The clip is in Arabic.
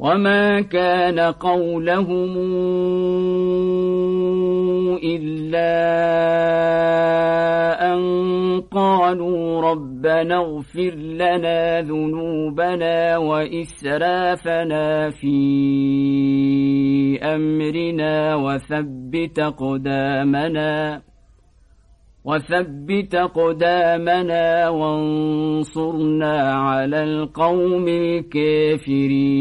وما كان قولهم إلا أن قالوا ربنا اغفر لنا ذنوبنا وإسرافنا في أمرنا وثبت قدامنا وثبت قدامنا وانصرنا على القوم الكافرين.